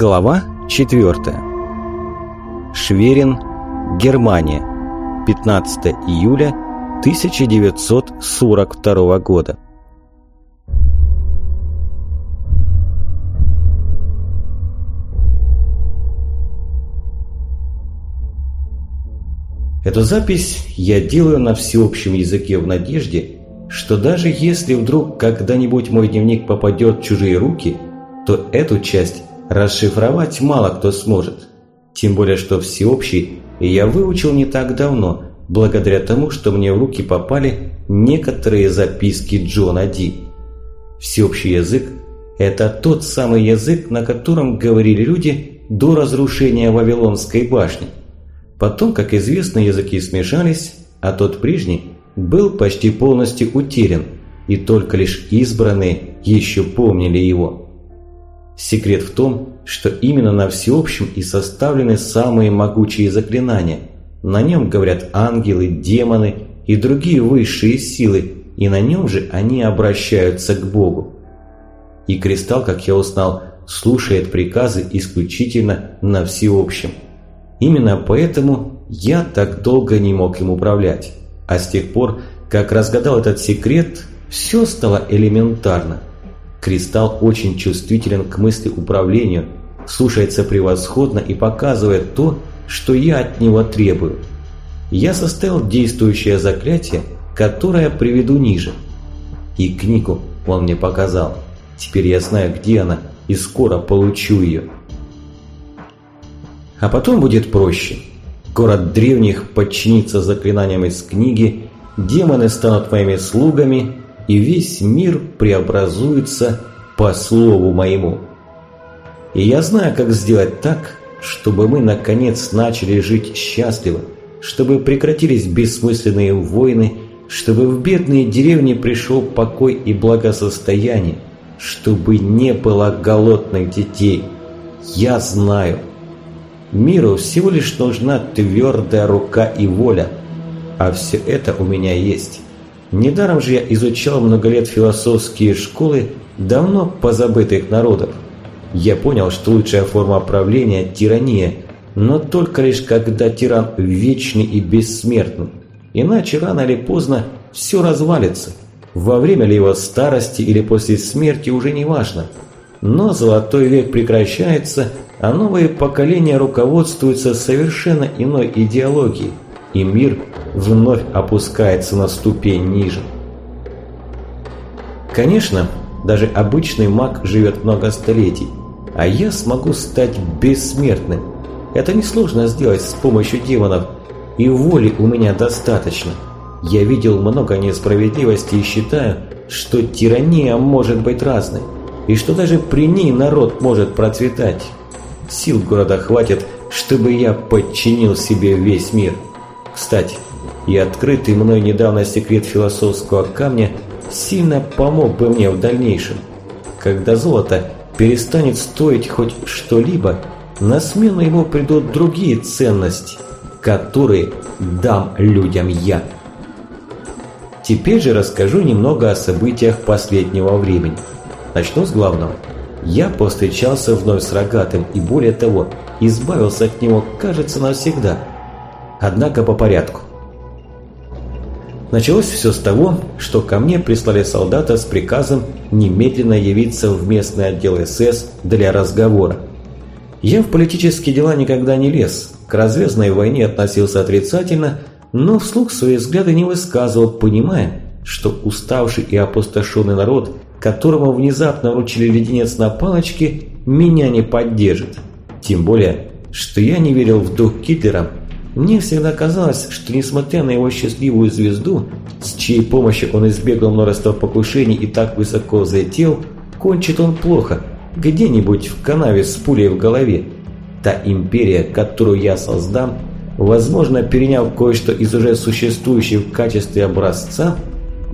Глава 4. Шверин, Германия. 15 июля 1942 года. Эту запись я делаю на всеобщем языке в надежде, что даже если вдруг когда-нибудь мой дневник попадет в чужие руки, то эту часть расшифровать мало кто сможет. Тем более, что всеобщий я выучил не так давно, благодаря тому, что мне в руки попали некоторые записки Джона Ди. Всеобщий язык – это тот самый язык, на котором говорили люди до разрушения Вавилонской башни. Потом, как известно, языки смешались, а тот прежний был почти полностью утерян, и только лишь избранные еще помнили его. Секрет в том, что именно на всеобщем и составлены самые могучие заклинания. На нем говорят ангелы, демоны и другие высшие силы, и на нем же они обращаются к Богу. И кристалл, как я узнал, слушает приказы исключительно на всеобщем. Именно поэтому я так долго не мог им управлять. А с тех пор, как разгадал этот секрет, все стало элементарно. Кристалл очень чувствителен к мысли управлению, слушается превосходно и показывает то, что я от него требую. Я составил действующее заклятие, которое приведу ниже. И книгу он мне показал. Теперь я знаю, где она, и скоро получу ее. А потом будет проще. Город древних подчинится заклинаниям из книги, демоны станут моими слугами, и весь мир преобразуется по слову моему. И я знаю, как сделать так, чтобы мы наконец начали жить счастливо, чтобы прекратились бессмысленные войны, чтобы в бедные деревни пришел покой и благосостояние, чтобы не было голодных детей. Я знаю. Миру всего лишь нужна твердая рука и воля, а все это у меня есть. Недаром же я изучал много лет философские школы давно позабытых народов. Я понял, что лучшая форма правления – тирания, но только лишь когда тиран вечный и бессмертный. Иначе рано или поздно все развалится. Во время ли его старости или после смерти уже не важно. Но золотой век прекращается, а новые поколения руководствуются совершенно иной идеологией – и мир вновь опускается на ступень ниже. Конечно, даже обычный маг живет много столетий, а я смогу стать бессмертным. Это несложно сделать с помощью демонов, и воли у меня достаточно. Я видел много несправедливости и считаю, что тирания может быть разной, и что даже при ней народ может процветать. Сил города хватит, чтобы я подчинил себе весь мир. Кстати, и открытый мной недавно секрет философского камня сильно помог бы мне в дальнейшем. Когда золото перестанет стоить хоть что-либо, на смену ему придут другие ценности, которые дам людям я. Теперь же расскажу немного о событиях последнего времени. Начну с главного. Я повстречался вновь с рогатым и более того, избавился от него, кажется, навсегда – Однако по порядку. Началось все с того, что ко мне прислали солдата с приказом немедленно явиться в местный отдел СС для разговора. Я в политические дела никогда не лез, к развязной войне относился отрицательно, но вслух свои взгляды не высказывал, понимая, что уставший и опустошенный народ, которому внезапно вручили леденец на палочке, меня не поддержит. Тем более, что я не верил в дух Гитлера мне всегда казалось, что несмотря на его счастливую звезду, с чьей помощью он избегал множества покушений и так высоко взлетел, кончит он плохо, где-нибудь в канаве с пулей в голове. Та империя, которую я создам, возможно, переняв кое-что из уже существующей в качестве образца,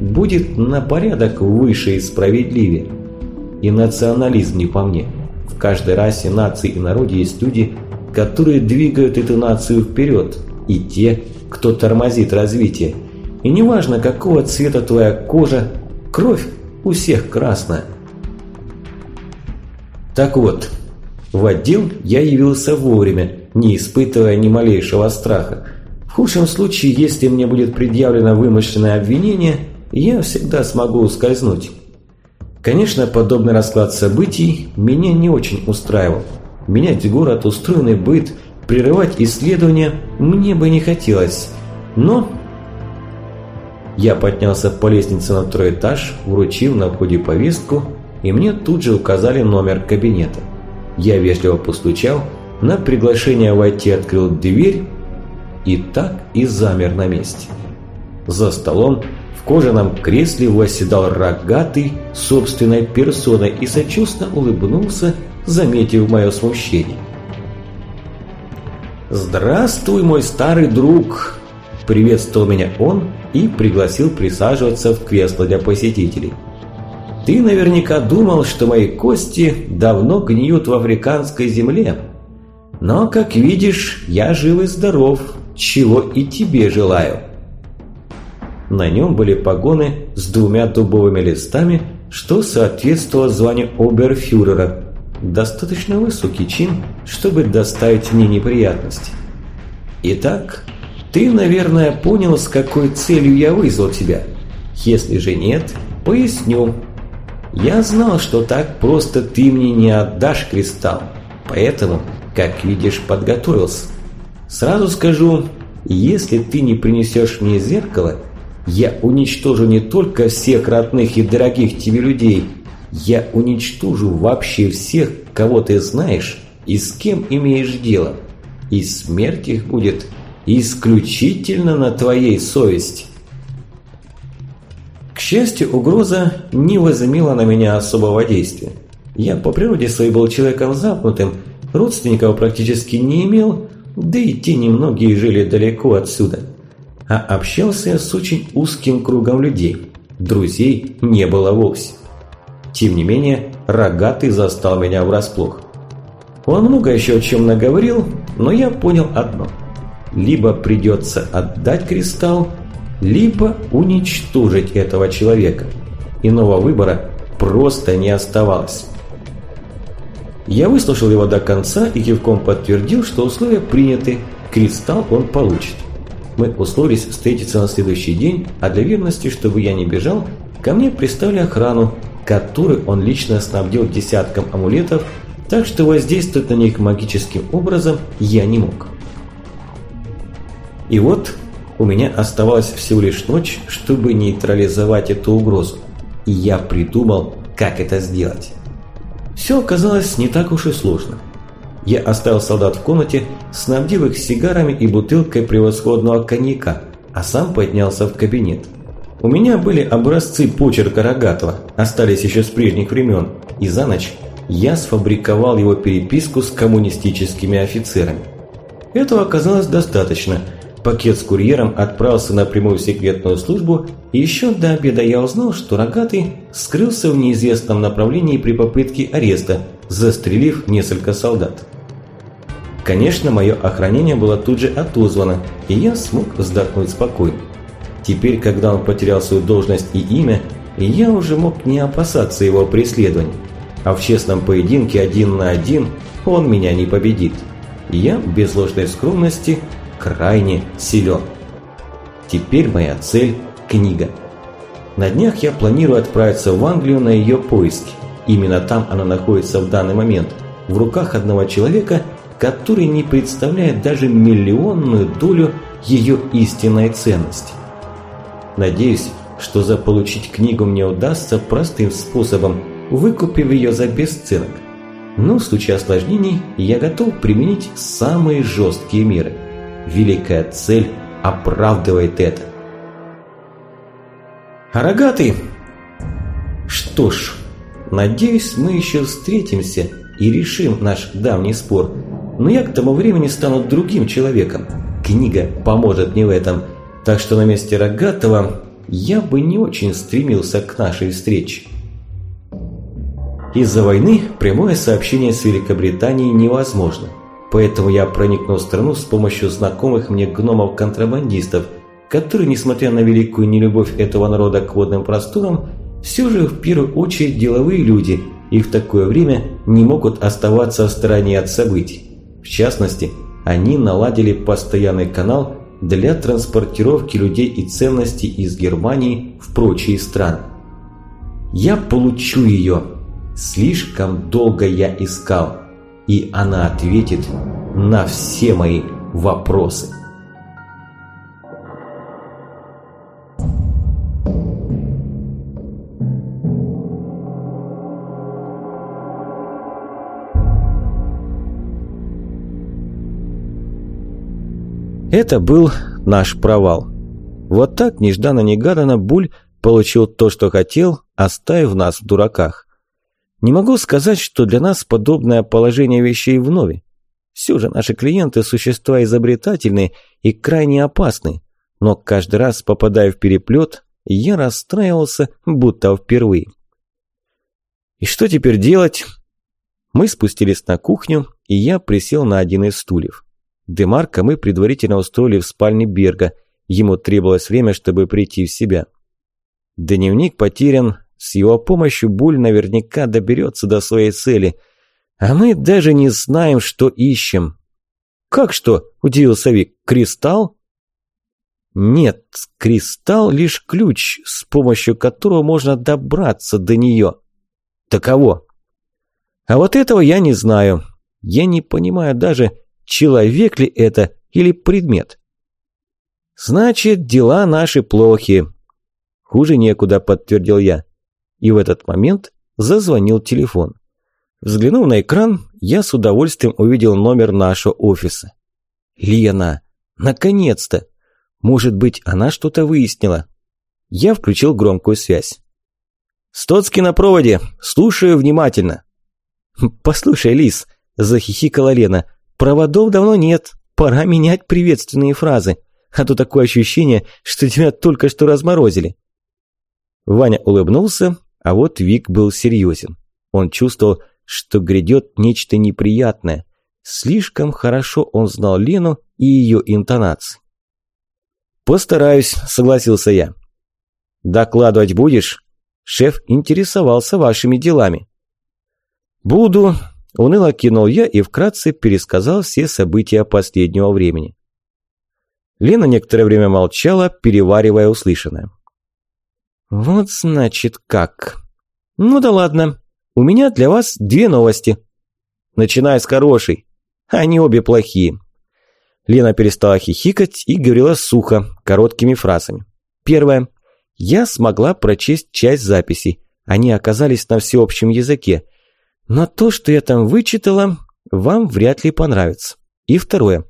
будет на порядок выше и справедливее. И национализм не по мне. В каждой расе, нации и народе есть люди, которые двигают эту нацию вперед, и те, кто тормозит развитие. И неважно, какого цвета твоя кожа, кровь у всех красная. Так вот, В отдел я явился вовремя, не испытывая ни малейшего страха. В худшем случае, если мне будет предъявлено вымышленное обвинение, я всегда смогу ускользнуть. Конечно, подобный расклад событий меня не очень устраивал. Менять город, устроенный быт, прерывать исследования мне бы не хотелось. Но я поднялся по лестнице на второй этаж, вручил на входе повестку, и мне тут же указали номер кабинета. Я вежливо постучал, на приглашение войти открыл дверь и так и замер на месте. За столом в кожаном кресле восседал рогатый собственной персоной и сочувственно улыбнулся, заметив мое смущение. «Здравствуй, мой старый друг!» – приветствовал меня он и пригласил присаживаться в кресло для посетителей. Ты наверняка думал, что мои кости давно гниют в африканской земле. Но, как видишь, я жив и здоров, чего и тебе желаю. На нем были погоны с двумя дубовыми листами, что соответствовало званию оберфюрера. Достаточно высокий чин, чтобы доставить мне неприятности. Итак, ты, наверное, понял, с какой целью я вызвал тебя. Если же нет, поясню. Я знал, что так просто ты мне не отдашь кристалл, поэтому, как видишь, подготовился. Сразу скажу, если ты не принесешь мне зеркало, я уничтожу не только всех родных и дорогих тебе людей, я уничтожу вообще всех, кого ты знаешь и с кем имеешь дело. И смерть их будет исключительно на твоей совести. К счастью, угроза не возымела на меня особого действия. Я по природе своей был человеком запнутым, родственников практически не имел, да и те немногие жили далеко отсюда. А общался я с очень узким кругом людей. Друзей не было вовсе. Тем не менее, рогатый застал меня врасплох. Он много еще о чем наговорил, но я понял одно. Либо придется отдать кристалл, либо уничтожить этого человека. Иного выбора просто не оставалось. Я выслушал его до конца и кивком подтвердил, что условия приняты, кристалл он получит. Мы условились встретиться на следующий день, а для верности, чтобы я не бежал, ко мне приставили охрану, которой он лично снабдил десятком амулетов, так что воздействовать на них магическим образом я не мог. И вот у меня оставалась всего лишь ночь, чтобы нейтрализовать эту угрозу. И я придумал, как это сделать. Все оказалось не так уж и сложно. Я оставил солдат в комнате, снабдив их сигарами и бутылкой превосходного коньяка, а сам поднялся в кабинет. У меня были образцы почерка Рогатого, остались еще с прежних времен, и за ночь я сфабриковал его переписку с коммунистическими офицерами. Этого оказалось достаточно – Пакет с курьером отправился на прямую секретную службу, и еще до обеда я узнал, что Рогатый скрылся в неизвестном направлении при попытке ареста, застрелив несколько солдат. Конечно, мое охранение было тут же отозвано, и я смог вздохнуть спокойно. Теперь, когда он потерял свою должность и имя, я уже мог не опасаться его преследования. А в честном поединке один на один он меня не победит. Я, без ложной скромности, крайне силен. Теперь моя цель – книга. На днях я планирую отправиться в Англию на ее поиски. Именно там она находится в данный момент, в руках одного человека, который не представляет даже миллионную долю ее истинной ценности. Надеюсь, что заполучить книгу мне удастся простым способом, выкупив ее за бесценок. Но в случае осложнений я готов применить самые жесткие меры – великая цель оправдывает это. Рогатый? Что ж, надеюсь, мы еще встретимся и решим наш давний спор. Но я к тому времени стану другим человеком. Книга поможет мне в этом. Так что на месте Рогатого я бы не очень стремился к нашей встрече. Из-за войны прямое сообщение с Великобританией невозможно – Поэтому я проникнул в страну с помощью знакомых мне гномов-контрабандистов, которые, несмотря на великую нелюбовь этого народа к водным просторам, все же в первую очередь деловые люди и в такое время не могут оставаться в стороне от событий. В частности, они наладили постоянный канал для транспортировки людей и ценностей из Германии в прочие страны. Я получу ее. Слишком долго я искал. И она ответит на все мои вопросы. Это был наш провал. Вот так нежданно-негаданно Буль получил то, что хотел, оставив нас в дураках. Не могу сказать, что для нас подобное положение вещей вновь. Все же наши клиенты – существа изобретательные и крайне опасны, но каждый раз, попадая в переплет, я расстраивался, будто впервые. И что теперь делать? Мы спустились на кухню, и я присел на один из стульев. Демарка мы предварительно устроили в спальне Берга. Ему требовалось время, чтобы прийти в себя. Дневник потерян. С его помощью Буль наверняка доберется до своей цели. А мы даже не знаем, что ищем. «Как что?» – удивился Вик. «Кристалл?» «Нет, кристалл – лишь ключ, с помощью которого можно добраться до нее». «Таково». «А вот этого я не знаю. Я не понимаю даже, человек ли это или предмет. Значит, дела наши плохи. Хуже некуда, подтвердил я. И в этот момент зазвонил телефон. Взглянув на экран, я с удовольствием увидел номер нашего офиса. Лена, наконец-то! Может быть, она что-то выяснила. Я включил громкую связь. «Стоцкий на проводе! Слушаю внимательно!» «Послушай, Лис!» – захихикала Лена. Проводов давно нет, пора менять приветственные фразы, а то такое ощущение, что тебя только что разморозили. Ваня улыбнулся, а вот Вик был серьезен. Он чувствовал, что грядет нечто неприятное. Слишком хорошо он знал Лену и ее интонации. «Постараюсь», – согласился я. «Докладывать будешь?» Шеф интересовался вашими делами. «Буду, Уныло кинул я и вкратце пересказал все события последнего времени. Лена некоторое время молчала, переваривая услышанное. «Вот значит как. Ну да ладно. У меня для вас две новости. Начиная с хорошей. Они обе плохие». Лена перестала хихикать и говорила сухо, короткими фразами. Первое. Я смогла прочесть часть записей. Они оказались на всеобщем языке. Но то, что я там вычитала, вам вряд ли понравится. И второе.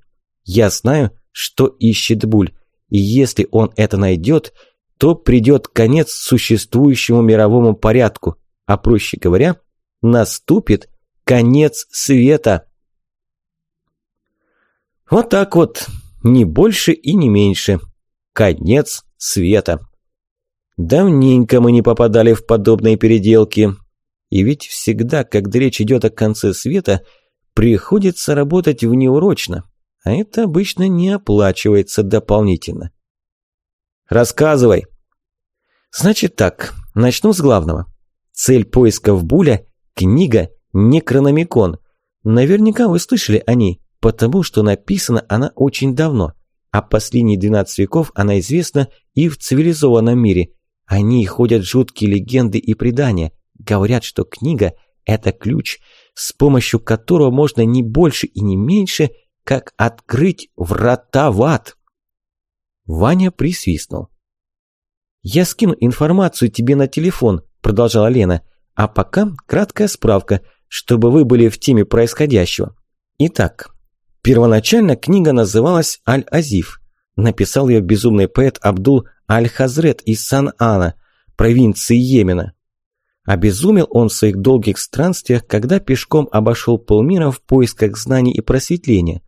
Я знаю, что ищет Буль, и если он это найдет, то придет конец существующему мировому порядку, а проще говоря, наступит конец света. Вот так вот, не больше и не меньше. Конец света. Давненько мы не попадали в подобные переделки. И ведь всегда, когда речь идет о конце света, приходится работать внеурочно, а это обычно не оплачивается дополнительно. Рассказывай. Значит так, начну с главного. Цель поисков Буля – книга «Некрономикон». Наверняка вы слышали о ней, потому что написана она очень давно, а последние 12 веков она известна и в цивилизованном мире. О ней ходят жуткие легенды и предания – Говорят, что книга – это ключ, с помощью которого можно не больше и не меньше, как открыть врата в ад. Ваня присвистнул. «Я скину информацию тебе на телефон», – продолжала Лена. «А пока краткая справка, чтобы вы были в теме происходящего. Итак, первоначально книга называлась «Аль-Азиф». Написал ее безумный поэт Абдул Аль-Хазрет из Сан-Ана, провинции Йемена. Обезумел он в своих долгих странствиях, когда пешком обошел полмира в поисках знаний и просветления.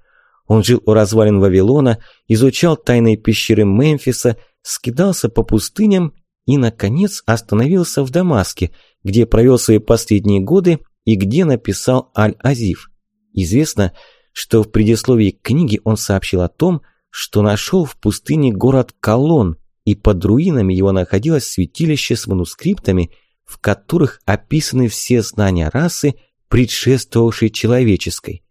Он жил у развалин Вавилона, изучал тайные пещеры Мемфиса, скидался по пустыням и, наконец, остановился в Дамаске, где провел свои последние годы и где написал Аль-Азиф. Известно, что в предисловии к книге он сообщил о том, что нашел в пустыне город Колон, и под руинами его находилось святилище с манускриптами – в которых описаны все знания расы, предшествовавшей человеческой.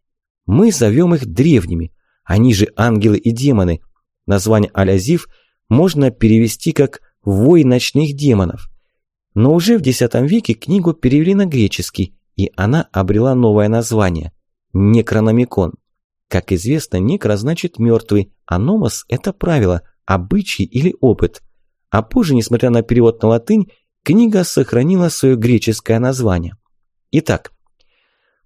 Мы зовем их древними, они же ангелы и демоны. Название Алязив можно перевести как «вой ночных демонов». Но уже в X веке книгу перевели на греческий, и она обрела новое название – Некрономикон. Как известно, некро значит мертвый, а номос – это правило, обычай или опыт. А позже, несмотря на перевод на латынь, книга сохранила свое греческое название. Итак,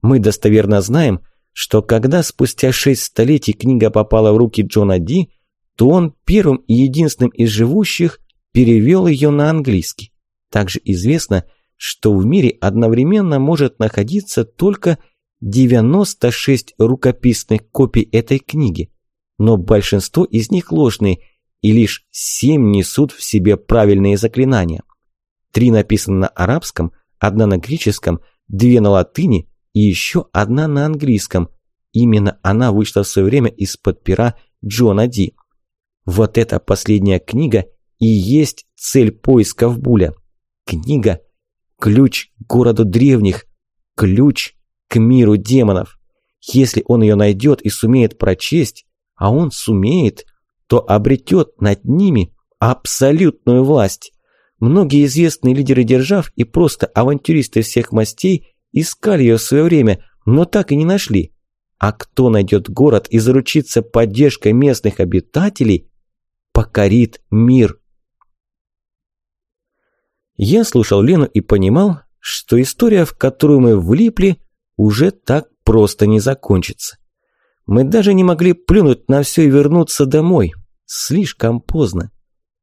мы достоверно знаем, что когда спустя шесть столетий книга попала в руки Джона Ди, то он первым и единственным из живущих перевел ее на английский. Также известно, что в мире одновременно может находиться только 96 рукописных копий этой книги, но большинство из них ложные, и лишь 7 несут в себе правильные заклинания. Три написаны на арабском, одна на греческом, две на латыни и еще одна на английском. Именно она вышла в свое время из-под пера Джона Ди. Вот эта последняя книга и есть цель поисков Буля. Книга – ключ к городу древних, ключ к миру демонов. Если он ее найдет и сумеет прочесть, а он сумеет, то обретет над ними абсолютную власть. Многие известные лидеры держав и просто авантюристы всех мастей искали ее в свое время, но так и не нашли. А кто найдет город и заручится поддержкой местных обитателей, покорит мир. Я слушал Лену и понимал, что история, в которую мы влипли, уже так просто не закончится. Мы даже не могли плюнуть на все и вернуться домой. Слишком поздно.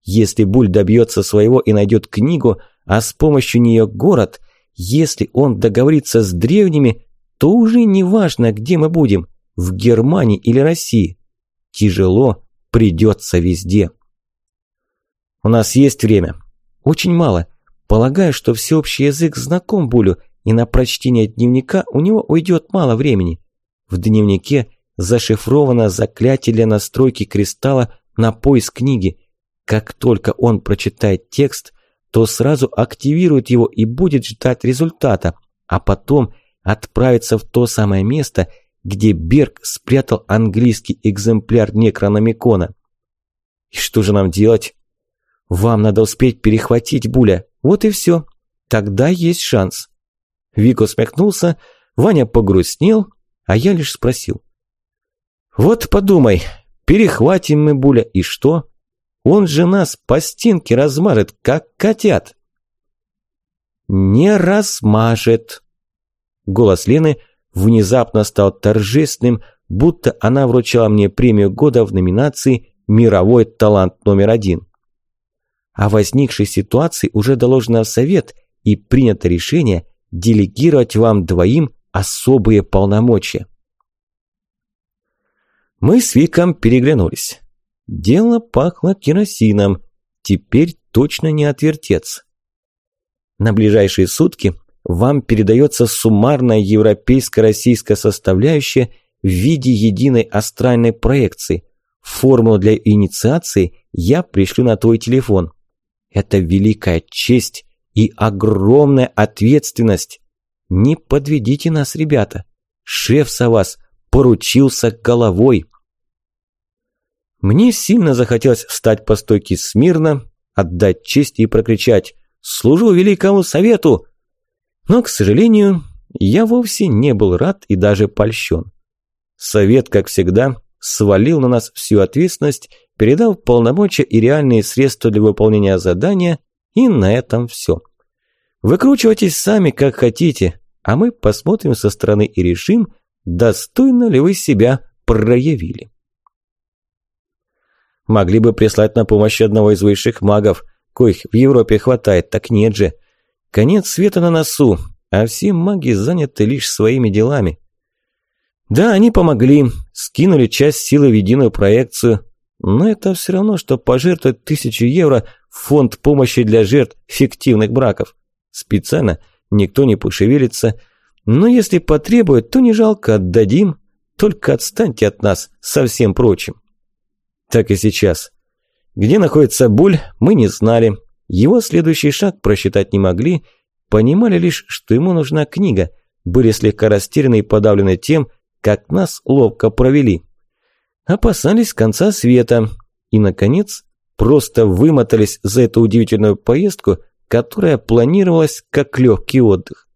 Если Буль добьется своего и найдет книгу, а с помощью нее город, если он договорится с древними, то уже не важно, где мы будем, в Германии или России. Тяжело придется везде. У нас есть время. Очень мало. Полагаю, что всеобщий язык знаком Булю, и на прочтение дневника у него уйдет мало времени. В дневнике зашифровано заклятие для настройки кристалла на поиск книги – как только он прочитает текст, то сразу активирует его и будет ждать результата, а потом отправится в то самое место, где Берг спрятал английский экземпляр Некрономикона. И что же нам делать? Вам надо успеть перехватить Буля. Вот и все. Тогда есть шанс. Вик усмехнулся, Ваня погрустнел, а я лишь спросил. Вот подумай, перехватим мы Буля и что? Он же нас по стенке размажет, как котят. Не размажет. Голос Лены внезапно стал торжественным, будто она вручала мне премию года в номинации «Мировой талант номер один». О возникшей ситуации уже доложено в совет и принято решение делегировать вам двоим особые полномочия. Мы с Виком переглянулись. Дело пахло керосином. Теперь точно не отвертеться. На ближайшие сутки вам передается суммарная европейско-российская составляющая в виде единой астральной проекции. Формулу для инициации я пришлю на твой телефон. Это великая честь и огромная ответственность. Не подведите нас, ребята. Шеф за вас поручился головой. Мне сильно захотелось встать по стойке смирно, отдать честь и прокричать «Служу великому совету!» Но, к сожалению, я вовсе не был рад и даже польщен. Совет, как всегда, свалил на нас всю ответственность, передав полномочия и реальные средства для выполнения задания, и на этом все. Выкручивайтесь сами, как хотите, а мы посмотрим со стороны и решим, достойно ли вы себя проявили. Могли бы прислать на помощь одного из высших магов, коих в Европе хватает, так нет же. Конец света на носу, а все маги заняты лишь своими делами. Да, они помогли, скинули часть силы в единую проекцию, но это все равно, что пожертвовать тысячу евро в фонд помощи для жертв фиктивных браков. Специально никто не пошевелится, но если потребует, то не жалко, отдадим, только отстаньте от нас со всем прочим так и сейчас. Где находится Буль, мы не знали. Его следующий шаг просчитать не могли, понимали лишь, что ему нужна книга, были слегка растеряны и подавлены тем, как нас ловко провели. Опасались конца света и, наконец, просто вымотались за эту удивительную поездку, которая планировалась как легкий отдых.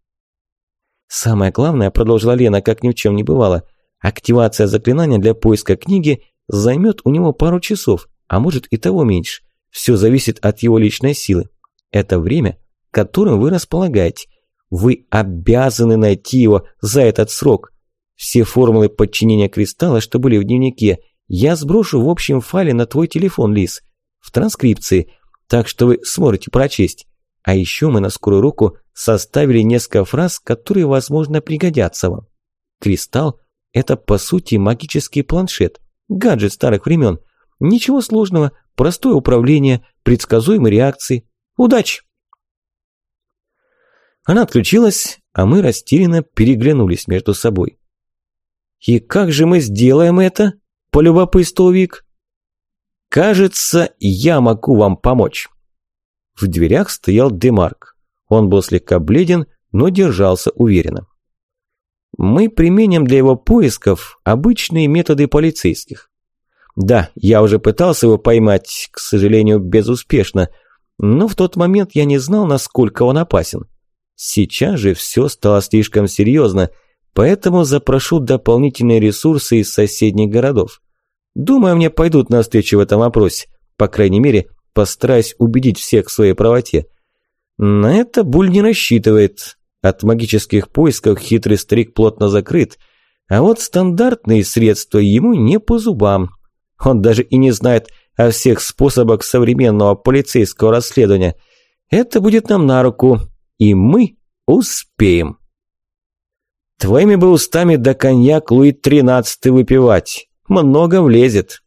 Самое главное, продолжила Лена, как ни в чем не бывало, активация заклинания для поиска книги займет у него пару часов, а может и того меньше. Все зависит от его личной силы. Это время, которым вы располагаете. Вы обязаны найти его за этот срок. Все формулы подчинения кристалла, что были в дневнике, я сброшу в общем файле на твой телефон, Лис, в транскрипции, так что вы сможете прочесть. А еще мы на скорую руку составили несколько фраз, которые, возможно, пригодятся вам. Кристалл – это, по сути, магический планшет, гаджет старых времен. Ничего сложного, простое управление, предсказуемые реакции. Удачи! Она отключилась, а мы растерянно переглянулись между собой. «И как же мы сделаем это?» – полюбопытствовал Вик. «Кажется, я могу вам помочь». В дверях стоял Демарк. Он был слегка бледен, но держался уверенно. Мы применим для его поисков обычные методы полицейских. Да, я уже пытался его поймать, к сожалению, безуспешно, но в тот момент я не знал, насколько он опасен. Сейчас же все стало слишком серьезно, поэтому запрошу дополнительные ресурсы из соседних городов. Думаю, мне пойдут навстречу в этом вопросе, по крайней мере, постараюсь убедить всех в своей правоте. На это Буль не рассчитывает. От магических поисков хитрый старик плотно закрыт, а вот стандартные средства ему не по зубам. Он даже и не знает о всех способах современного полицейского расследования. Это будет нам на руку, и мы успеем. Твоими бы устами до коньяк Луи тринадцатый выпивать. Много влезет.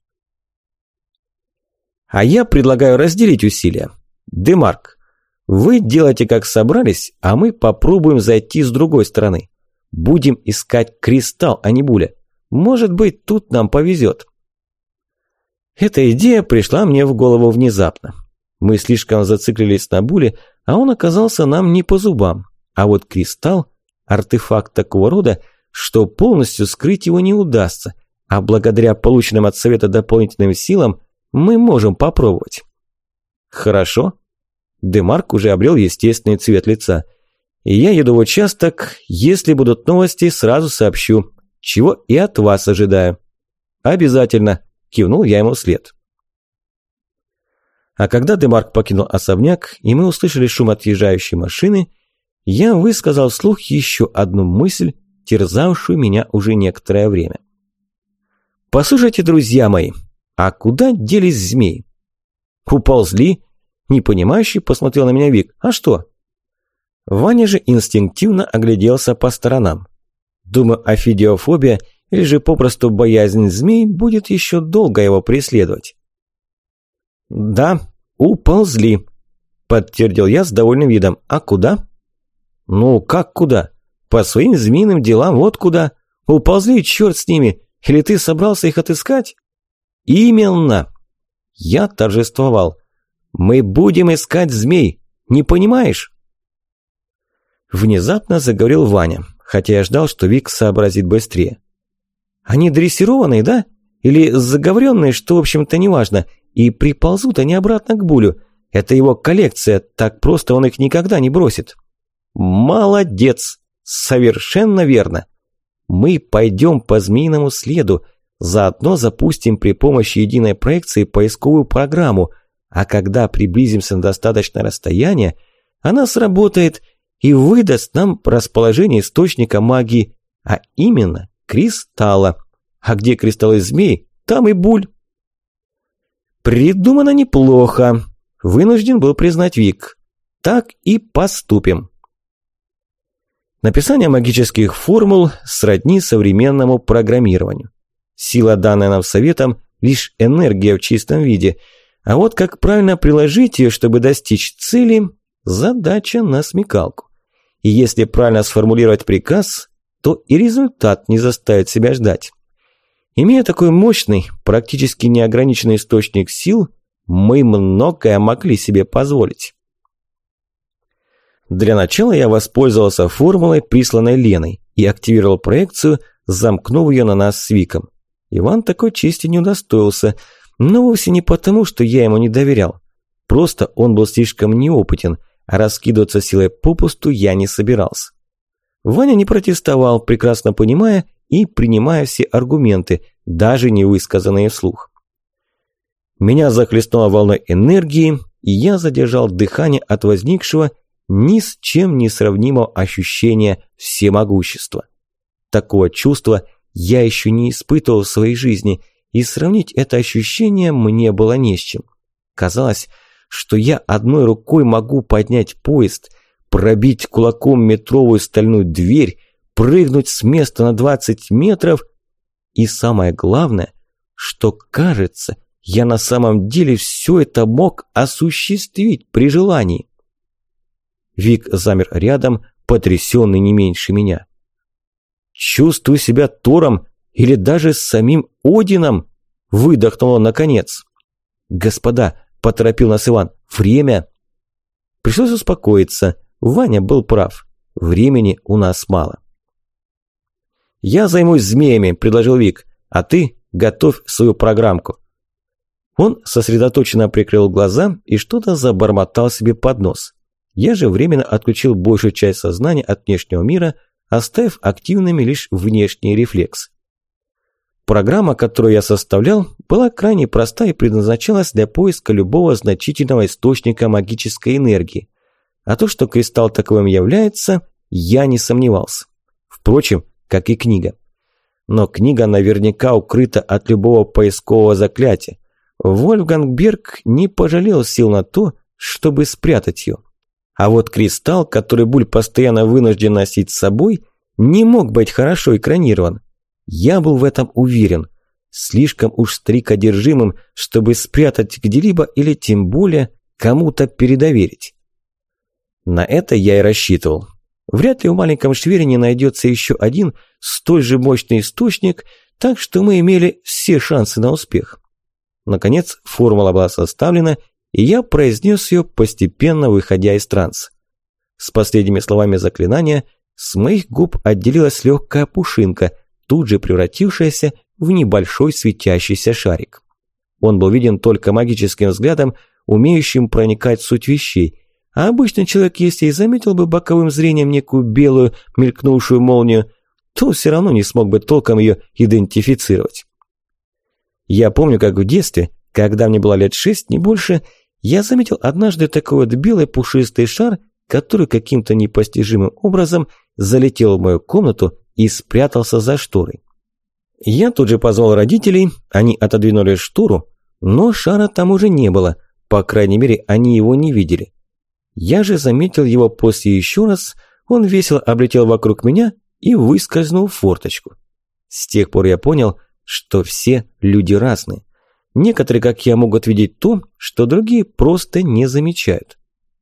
А я предлагаю разделить усилия. Демарк, вы делайте как собрались, а мы попробуем зайти с другой стороны. Будем искать кристалл, а не буля. Может быть, тут нам повезет. Эта идея пришла мне в голову внезапно. Мы слишком зациклились на буле, а он оказался нам не по зубам. А вот кристалл – артефакт такого рода, что полностью скрыть его не удастся, а благодаря полученным от совета дополнительным силам мы можем попробовать. Хорошо. Демарк уже обрел естественный цвет лица. я еду в участок, если будут новости, сразу сообщу, чего и от вас ожидаю. Обязательно, кивнул я ему вслед. А когда Демарк покинул особняк, и мы услышали шум отъезжающей машины, я высказал вслух еще одну мысль, терзавшую меня уже некоторое время. «Послушайте, друзья мои, а куда делись змеи? Уползли? Непонимающий посмотрел на меня Вик. А что? Ваня же инстинктивно огляделся по сторонам. Думаю, афидиофобия или же попросту боязнь змей будет еще долго его преследовать. «Да, уползли», – подтвердил я с довольным видом. «А куда?» «Ну, как куда? По своим змеиным делам вот куда. Уползли, черт с ними. Или ты собрался их отыскать?» «Именно!» Я торжествовал. «Мы будем искать змей, не понимаешь?» Внезапно заговорил Ваня, хотя я ждал, что Вик сообразит быстрее. «Они дрессированные, да? Или заговоренные, что, в общем-то, неважно, и приползут они обратно к Булю. Это его коллекция, так просто он их никогда не бросит». «Молодец! Совершенно верно! Мы пойдем по змеиному следу, Заодно запустим при помощи единой проекции поисковую программу, а когда приблизимся на достаточное расстояние, она сработает и выдаст нам расположение источника магии, а именно кристалла. А где кристаллы змей, там и буль. Придумано неплохо, вынужден был признать Вик. Так и поступим. Написание магических формул сродни современному программированию. Сила, данная нам советом, лишь энергия в чистом виде. А вот как правильно приложить ее, чтобы достичь цели – задача на смекалку. И если правильно сформулировать приказ, то и результат не заставит себя ждать. Имея такой мощный, практически неограниченный источник сил, мы многое могли себе позволить. Для начала я воспользовался формулой, присланной Леной, и активировал проекцию, замкнув ее на нас с Виком. Иван такой чести не удостоился, но вовсе не потому, что я ему не доверял. Просто он был слишком неопытен, а раскидываться силой попусту я не собирался. Ваня не протестовал, прекрасно понимая и принимая все аргументы, даже не высказанные вслух. Меня захлестнула волной энергии, и я задержал дыхание от возникшего ни с чем не сравнимого ощущения всемогущества. Такого чувства я еще не испытывал в своей жизни, и сравнить это ощущение мне было не с чем. Казалось, что я одной рукой могу поднять поезд, пробить кулаком метровую стальную дверь, прыгнуть с места на 20 метров, и самое главное, что кажется, я на самом деле все это мог осуществить при желании. Вик замер рядом, потрясенный не меньше меня. «Чувствую себя Тором или даже самим Одином!» Выдохнул он наконец. «Господа!» – поторопил нас Иван. «Время!» Пришлось успокоиться. Ваня был прав. Времени у нас мало. «Я займусь змеями», – предложил Вик. «А ты готовь свою программку». Он сосредоточенно прикрыл глаза и что-то забормотал себе под нос. Я же временно отключил большую часть сознания от внешнего мира, оставив активными лишь внешние рефлексы. Программа, которую я составлял, была крайне проста и предназначалась для поиска любого значительного источника магической энергии. А то, что кристалл таковым является, я не сомневался. Впрочем, как и книга. Но книга наверняка укрыта от любого поискового заклятия. Вольфганг Берг не пожалел сил на то, чтобы спрятать ее. А вот кристалл, который Буль постоянно вынужден носить с собой, не мог быть хорошо экранирован. Я был в этом уверен. Слишком уж стрикодержимым, чтобы спрятать где-либо или тем более кому-то передоверить. На это я и рассчитывал. Вряд ли в маленьком швере найдется еще один столь же мощный источник, так что мы имели все шансы на успех. Наконец формула была составлена, и я произнес ее, постепенно выходя из транса. С последними словами заклинания с моих губ отделилась легкая пушинка, тут же превратившаяся в небольшой светящийся шарик. Он был виден только магическим взглядом, умеющим проникать в суть вещей, а обычный человек, если и заметил бы боковым зрением некую белую мелькнувшую молнию, то все равно не смог бы толком ее идентифицировать. Я помню, как в детстве, когда мне было лет шесть, не больше, я заметил однажды такой вот белый пушистый шар, который каким-то непостижимым образом залетел в мою комнату и спрятался за шторой. Я тут же позвал родителей, они отодвинули штору, но шара там уже не было, по крайней мере, они его не видели. Я же заметил его после еще раз, он весело облетел вокруг меня и выскользнул в форточку. С тех пор я понял, что все люди разные. Некоторые, как я, могут видеть то, что другие просто не замечают.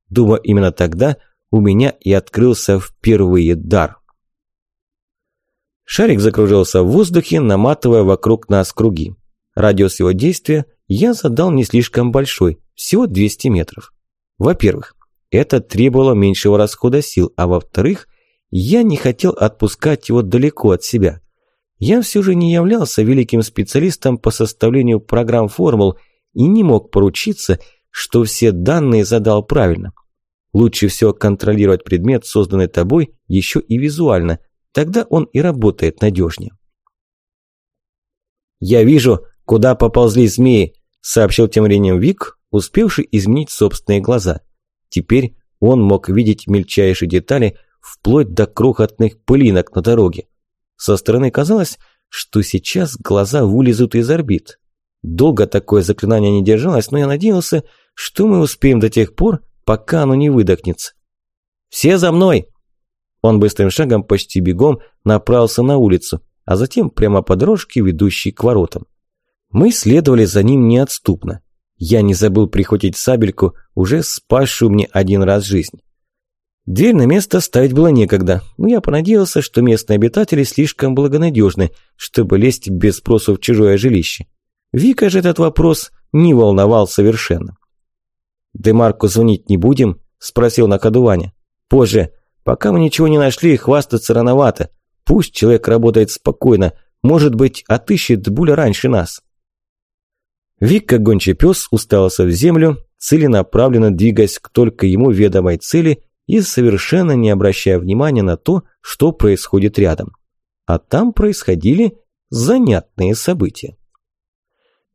Думаю, именно тогда у меня и открылся впервые дар. Шарик закружился в воздухе, наматывая вокруг нас круги. Радиус его действия я задал не слишком большой, всего 200 метров. Во-первых, это требовало меньшего расхода сил, а во-вторых, я не хотел отпускать его далеко от себя. Я все же не являлся великим специалистом по составлению программ формул и не мог поручиться, что все данные задал правильно. Лучше всего контролировать предмет, созданный тобой, еще и визуально, тогда он и работает надежнее. «Я вижу, куда поползли змеи», – сообщил тем временем Вик, успевший изменить собственные глаза. Теперь он мог видеть мельчайшие детали, вплоть до крохотных пылинок на дороге. Со стороны казалось, что сейчас глаза вылезут из орбит. Долго такое заклинание не держалось, но я надеялся, что мы успеем до тех пор, пока оно не выдохнется. «Все за мной!» Он быстрым шагом, почти бегом, направился на улицу, а затем прямо по дорожке, ведущей к воротам. Мы следовали за ним неотступно. Я не забыл прихватить сабельку, уже спасшую мне один раз жизнь. Дверь на место ставить было некогда, но я понадеялся, что местные обитатели слишком благонадежны, чтобы лезть без спросу в чужое жилище. Вика же этот вопрос не волновал совершенно. «Демарку звонить не будем?» – спросил на ходу. Позже. Пока мы ничего не нашли, хвастаться рановато. Пусть человек работает спокойно. Может быть, отыщет Буля раньше нас. Вик, как гончий пес, уставился в землю, целенаправленно двигаясь к только ему ведомой цели и совершенно не обращая внимания на то, что происходит рядом. А там происходили занятные события.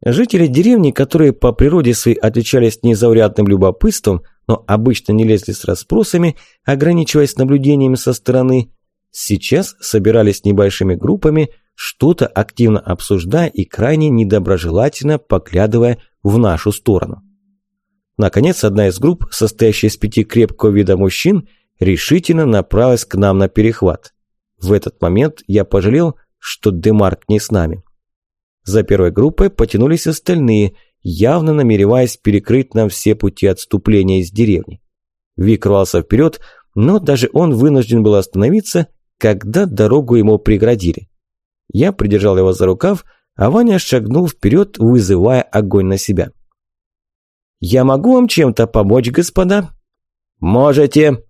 Жители деревни, которые по природе своей отличались незаурядным любопытством, но обычно не лезли с расспросами, ограничиваясь наблюдениями со стороны, сейчас собирались небольшими группами, что-то активно обсуждая и крайне недоброжелательно поглядывая в нашу сторону. Наконец, одна из групп, состоящая из пяти крепкого вида мужчин, решительно направилась к нам на перехват. В этот момент я пожалел, что Демарк не с нами. За первой группой потянулись остальные, явно намереваясь перекрыть нам все пути отступления из деревни. Вик рвался вперед, но даже он вынужден был остановиться, когда дорогу ему преградили. Я придержал его за рукав, а Ваня шагнул вперед, вызывая огонь на себя. «Я могу вам чем-то помочь, господа?» «Можете!»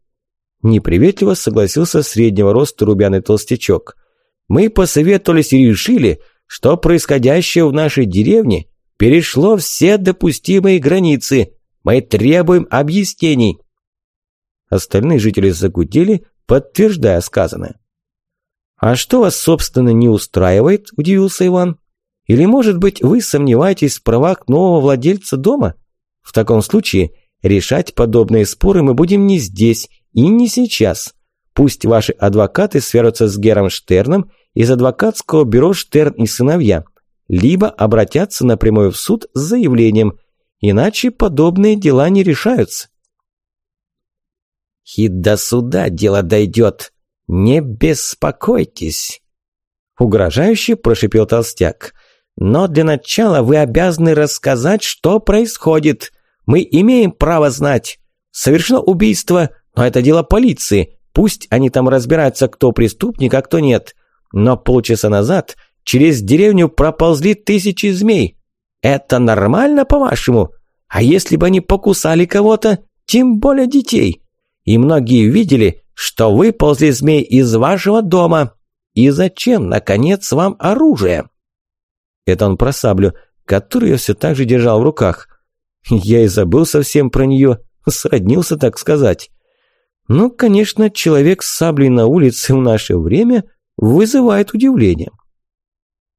Неприветливо согласился среднего роста рубяный толстячок. «Мы посоветовались и решили, что происходящее в нашей деревне перешло все допустимые границы. Мы требуем объяснений». Остальные жители загудели, подтверждая сказанное. «А что вас, собственно, не устраивает?» – удивился Иван. «Или, может быть, вы сомневаетесь в правах нового владельца дома? В таком случае решать подобные споры мы будем не здесь и не сейчас. Пусть ваши адвокаты свяжутся с Гером Штерном из адвокатского бюро «Штерн и сыновья», либо обратятся напрямую в суд с заявлением, иначе подобные дела не решаются. «И до суда дело дойдет, не беспокойтесь», – угрожающе прошипел толстяк. «Но для начала вы обязаны рассказать, что происходит. Мы имеем право знать. Совершено убийство, но это дело полиции. Пусть они там разбираются, кто преступник, а кто нет. Но полчаса назад через деревню проползли тысячи змей. Это нормально, по-вашему? А если бы они покусали кого-то, тем более детей? И многие видели, что выползли змей из вашего дома. И зачем, наконец, вам оружие? Это он про саблю, которую я все так же держал в руках. Я и забыл совсем про нее, сроднился, так сказать. Ну, конечно, человек с саблей на улице в наше время вызывает удивление.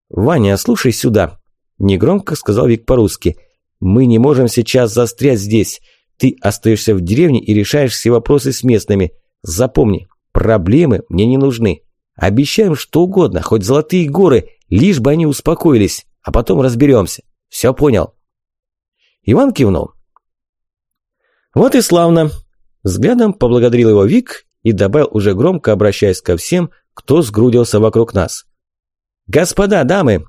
«Ваня, слушай сюда», – негромко сказал Вик по-русски. «Мы не можем сейчас застрять здесь. Ты остаешься в деревне и решаешь все вопросы с местными. Запомни, проблемы мне не нужны. Обещаем что угодно, хоть золотые горы, лишь бы они успокоились, а потом разберемся. Все понял?» Иван кивнул. «Вот и славно. Взглядом поблагодарил его Вик и добавил уже громко, обращаясь ко всем, кто сгрудился вокруг нас. «Господа, дамы,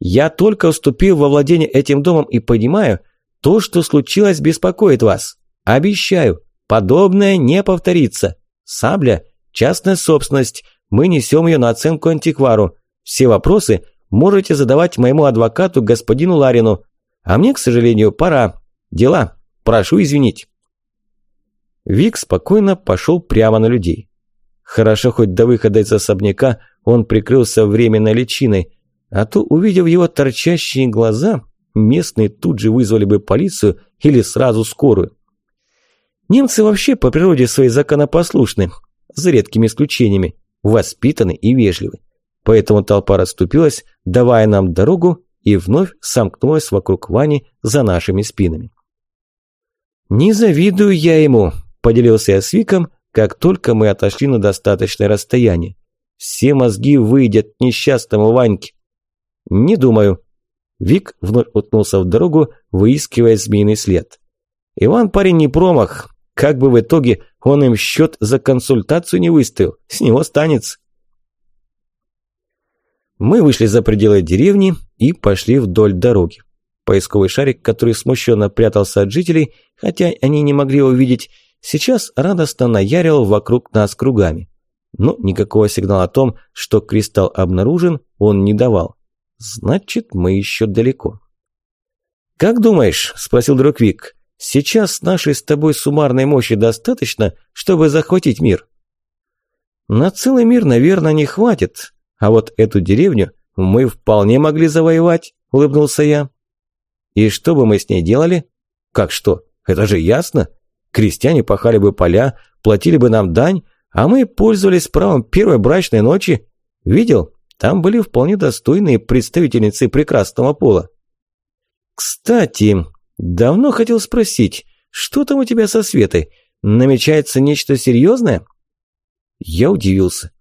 я только вступил во владение этим домом и понимаю, то, что случилось, беспокоит вас. Обещаю, подобное не повторится. Сабля – частная собственность, мы несем ее на оценку антиквару. Все вопросы можете задавать моему адвокату господину Ларину. А мне, к сожалению, пора. Дела. Прошу извинить». Вик спокойно пошел прямо на людей. Хорошо, хоть до выхода из особняка он прикрылся временной личиной, а то, увидев его торчащие глаза, местные тут же вызвали бы полицию или сразу скорую. Немцы вообще по природе своей законопослушны, за редкими исключениями, воспитаны и вежливы. Поэтому толпа расступилась, давая нам дорогу, и вновь сомкнулась вокруг Вани за нашими спинами. «Не завидую я ему», Поделился я с Виком, как только мы отошли на достаточное расстояние. Все мозги выйдет несчастному Ваньке. Не думаю. Вик вновь уткнулся в дорогу, выискивая змеиный след. Иван парень не промах. Как бы в итоге он им счет за консультацию не выставил. С него станется. Мы вышли за пределы деревни и пошли вдоль дороги. Поисковый шарик, который смущенно прятался от жителей, хотя они не могли его видеть, сейчас радостно наярил вокруг нас кругами. Но никакого сигнала о том, что кристалл обнаружен, он не давал. Значит, мы еще далеко. «Как думаешь?» – спросил друг Вик. Сейчас нашей с тобой суммарной мощи достаточно, чтобы захватить мир?» «На целый мир, наверное, не хватит, а вот эту деревню мы вполне могли завоевать», – улыбнулся я. «И что бы мы с ней делали?» «Как что? Это же ясно. Крестьяне пахали бы поля, платили бы нам дань, а мы пользовались правом первой брачной ночи. Видел? Там были вполне достойные представительницы прекрасного пола. Кстати, давно хотел спросить, что там у тебя со Светой? Намечается нечто серьезное? Я удивился.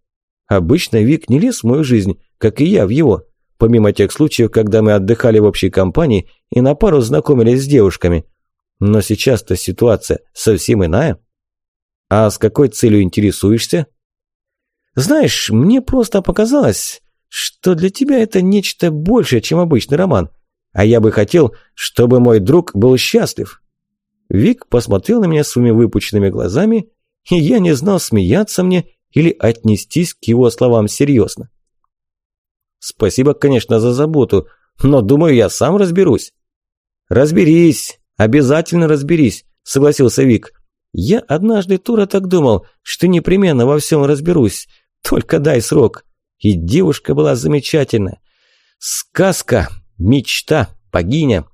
Обычно Вик не лез в мою жизнь, как и я в его, помимо тех случаев, когда мы отдыхали в общей компании и на пару знакомились с девушками. Но сейчас-то ситуация совсем иная. А с какой целью интересуешься? Знаешь, мне просто показалось, что для тебя это нечто большее, чем обычный роман. А я бы хотел, чтобы мой друг был счастлив. Вик посмотрел на меня своими выпученными глазами, и я не знал, смеяться мне или отнестись к его словам серьезно. Спасибо, конечно, за заботу, но думаю, я сам разберусь. Разберись, обязательно разберись, согласился Вик. Я однажды Тура так думал, что непременно во всем разберусь, только дай срок. И девушка была замечательная. Сказка, мечта, богиня.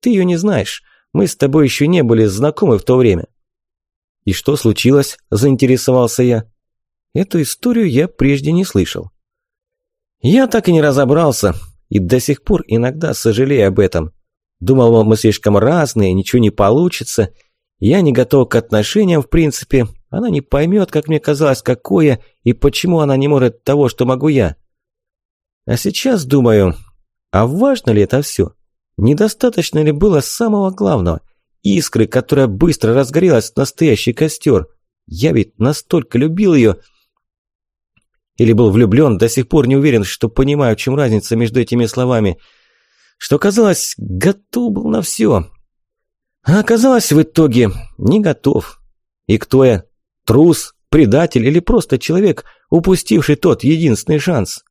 Ты ее не знаешь. Мы с тобой еще не были знакомы в то время. И что случилось? Заинтересовался я. Эту историю я прежде не слышал. Я так и не разобрался, и до сих пор иногда сожалею об этом. Думал, мы слишком разные, ничего не получится. Я не готов к отношениям в принципе, она не поймет, как мне казалось, какое и почему она не может того, что могу я. А сейчас думаю, а важно ли это все? Недостаточно ли было самого главного? Искры, которая быстро разгорелась, настоящий костер. Я ведь настолько любил ее. Или был влюблен, до сих пор не уверен, что понимаю, в чем разница между этими словами. Что казалось, готов был на все. А оказалось в итоге не готов. И кто я? Трус, предатель или просто человек, упустивший тот единственный шанс?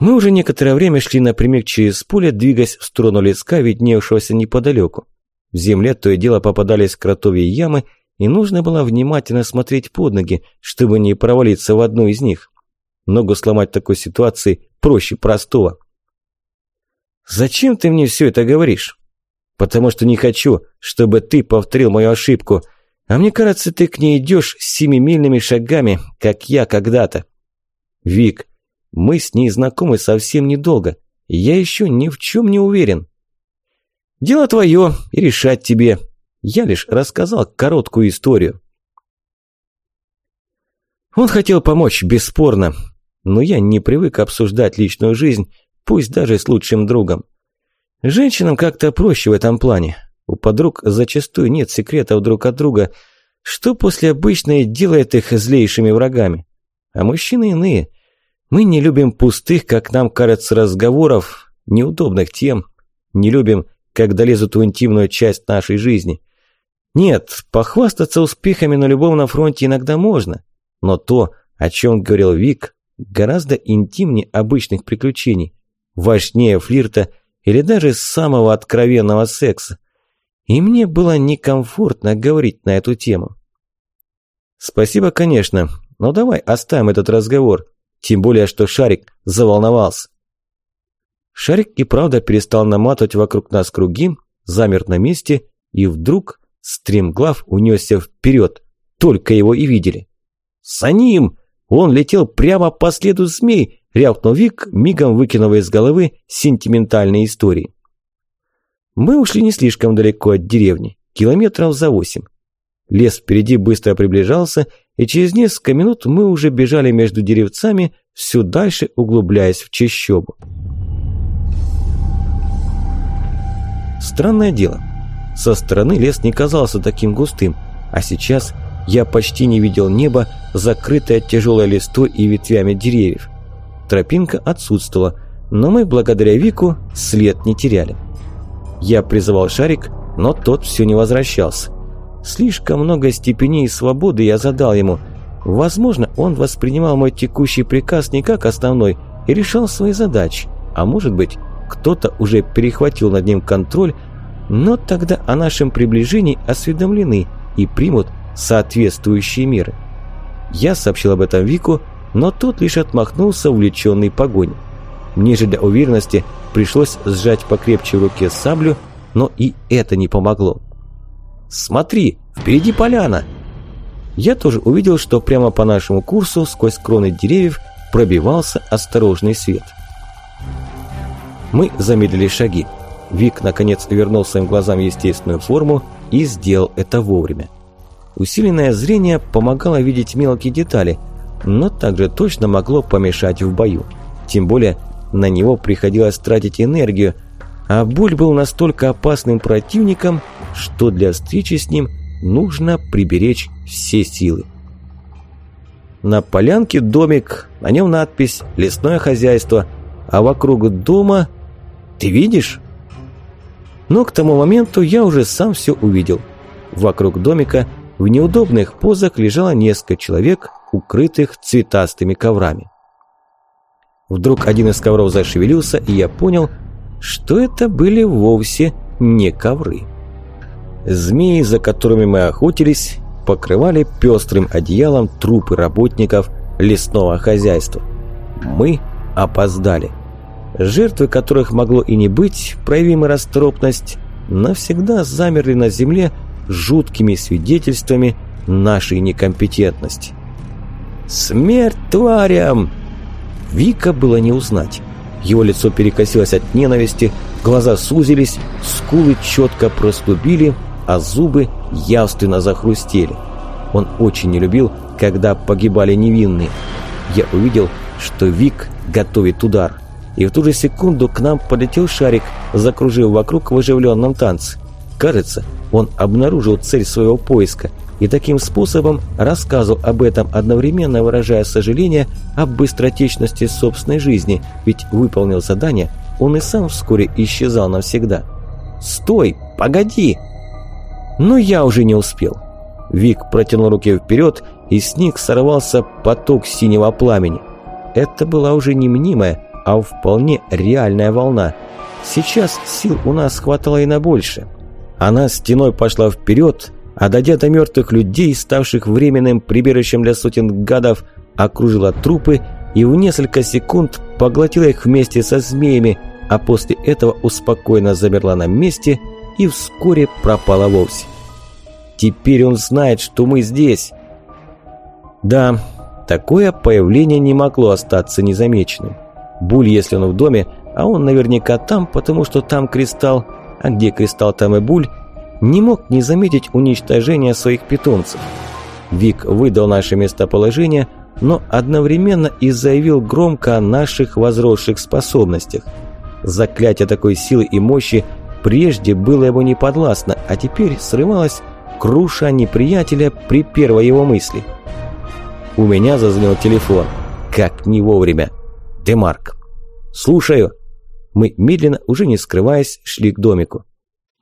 Мы уже некоторое время шли напрямик через поле, двигаясь в сторону леска, видневшегося неподалеку. В земле то и дело попадались кротовьи ямы, и нужно было внимательно смотреть под ноги, чтобы не провалиться в одну из них. Ногу сломать в такой ситуации проще простого. «Зачем ты мне все это говоришь?» «Потому что не хочу, чтобы ты повторил мою ошибку», а мне кажется, ты к ней идешь семимильными шагами, как я когда-то. Вик, мы с ней знакомы совсем недолго. Я еще ни в чем не уверен. Дело твое и решать тебе. Я лишь рассказал короткую историю. Он хотел помочь, бесспорно, но я не привык обсуждать личную жизнь, пусть даже с лучшим другом. Женщинам как-то проще в этом плане. У подруг зачастую нет секретов друг от друга, что после обычной делает их злейшими врагами. А мужчины иные. Мы не любим пустых, как нам кажется, разговоров, неудобных тем. Не любим, когда лезут в интимную часть нашей жизни. Нет, похвастаться успехами на любовном фронте иногда можно, но то, о чем говорил Вик, гораздо интимнее обычных приключений, важнее флирта или даже самого откровенного секса. И мне было некомфортно говорить на эту тему. Спасибо, конечно, но давай оставим этот разговор. Тем более, что Шарик заволновался. Шарик и правда перестал наматывать вокруг нас круги, замер на месте и вдруг стремглав унесся вперед. Только его и видели. «За ним!» Он летел прямо по следу змей, рявкнул Вик, мигом выкинув из головы сентиментальные истории. Мы ушли не слишком далеко от деревни, километров за восемь. Лес впереди быстро приближался, и через несколько минут мы уже бежали между деревцами, все дальше углубляясь в чащобу. Странное дело. Со стороны лес не казался таким густым, а сейчас я почти не видел неба, закрытое тяжелой листвой и ветвями деревьев. Тропинка отсутствовала, но мы, благодаря Вику, след не теряли. Я призывал шарик, но тот все не возвращался. Слишком много степеней свободы я задал ему. Возможно, он воспринимал мой текущий приказ не как основной и решал свои задачи. А может быть, кто-то уже перехватил над ним контроль, но тогда о нашем приближении осведомлены и примут соответствующие меры. Я сообщил об этом Вику, но тот лишь отмахнулся, увлеченный погоней. Мне же для уверенности пришлось сжать покрепче в руке саблю, но и это не помогло. «Смотри, впереди поляна!» Я тоже увидел, что прямо по нашему курсу, сквозь кроны деревьев, пробивался осторожный свет. Мы замедлили шаги. Вик, наконец, вернул своим глазам естественную форму и сделал это вовремя. Усиленное зрение помогало видеть мелкие детали, но также точно могло помешать в бою. Тем более, на него приходилось тратить энергию, а Буль был настолько опасным противником, что для встречи с ним нужно приберечь все силы. На полянке домик, на нем надпись «Лесное хозяйство», а вокруг дома... Ты видишь? Но к тому моменту я уже сам все увидел. Вокруг домика в неудобных позах лежало несколько человек, укрытых цветастыми коврами. Вдруг один из ковров зашевелился, и я понял, что это были вовсе не ковры. Змеи, за которыми мы охотились, покрывали пестрым одеялом трупы работников лесного хозяйства. Мы опоздали. Жертвы, которых могло и не быть, проявим расторопность, навсегда замерли на земле жуткими свидетельствами нашей некомпетентности. «Смерть тварям!» Вика было не узнать. Его лицо перекосилось от ненависти, глаза сузились, скулы четко проступили, а зубы явственно захрустели. Он очень не любил, когда погибали невинные. Я увидел, что Вик готовит удар. И в ту же секунду к нам полетел шарик, закружив вокруг в оживленном танце. Кажется, он обнаружил цель своего поиска и таким способом рассказывал об этом, одновременно выражая сожаление об быстротечности собственной жизни, ведь выполнил задание, он и сам вскоре исчезал навсегда. «Стой! Погоди!» Но я уже не успел. Вик протянул руки вперед, и с них сорвался поток синего пламени. Это была уже не мнимая, а вполне реальная волна. Сейчас сил у нас хватало и на больше. Она стеной пошла вперед, а дойдя до мертвых людей, ставших временным прибежищем для сотен гадов, окружила трупы и в несколько секунд поглотила их вместе со змеями, а после этого успокойно замерла на месте – и вскоре пропала вовсе. Теперь он знает, что мы здесь. Да, такое появление не могло остаться незамеченным. Буль, если он в доме, а он наверняка там, потому что там кристалл, а где кристалл, там и Буль, не мог не заметить уничтожения своих питомцев. Вик выдал наше местоположение, но одновременно и заявил громко о наших возросших способностях. Заклятие такой силы и мощи прежде было ему неподвластно, а теперь срывалось, круша неприятеля при первой его мысли. У меня зазвонил телефон. Как не вовремя. Демарк. «Слушаю». Мы медленно, уже не скрываясь, шли к домику.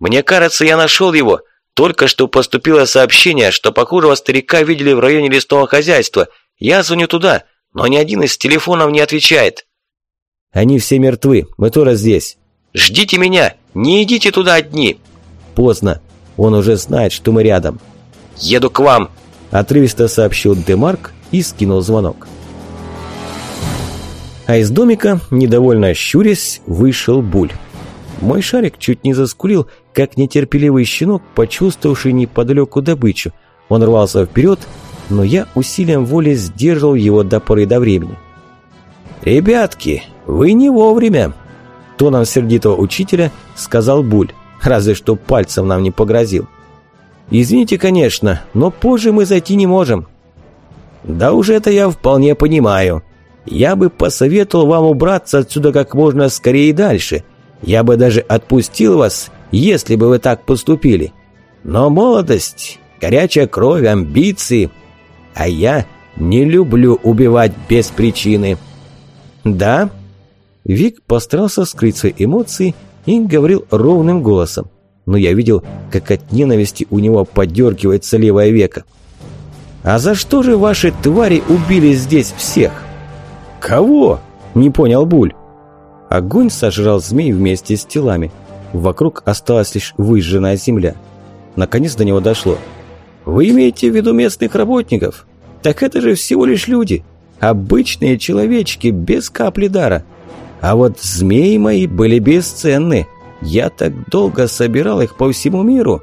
«Мне кажется, я нашел его. Только что поступило сообщение, что похожего старика видели в районе лесного хозяйства. Я звоню туда, но ни один из телефонов не отвечает». «Они все мертвы. Мы тоже здесь». «Ждите меня! Не идите туда одни!» «Поздно. Он уже знает, что мы рядом». «Еду к вам!» Отрывисто сообщил Демарк и скинул звонок. А из домика, недовольно щурясь, вышел Буль. Мой шарик чуть не заскулил, как нетерпеливый щенок, почувствовавший неподалеку добычу. Он рвался вперед, но я усилием воли сдерживал его до поры до времени. «Ребятки, вы не вовремя!» Тоном сердитого учителя сказал Буль, разве что пальцем нам не погрозил. «Извините, конечно, но позже мы зайти не можем». «Да уже это я вполне понимаю. Я бы посоветовал вам убраться отсюда как можно скорее и дальше. Я бы даже отпустил вас, если бы вы так поступили. Но молодость, горячая кровь, амбиции. А я не люблю убивать без причины». «Да?» Вик постарался скрыть свои эмоции и говорил ровным голосом, но я видел, как от ненависти у него подергивается левое веко. «А за что же ваши твари убили здесь всех?» «Кого?» – не понял Буль. Огонь сожрал змей вместе с телами. Вокруг осталась лишь выжженная земля. Наконец до него дошло. «Вы имеете в виду местных работников? Так это же всего лишь люди. Обычные человечки, без капли дара. А вот змеи мои были бесценны. Я так долго собирал их по всему миру».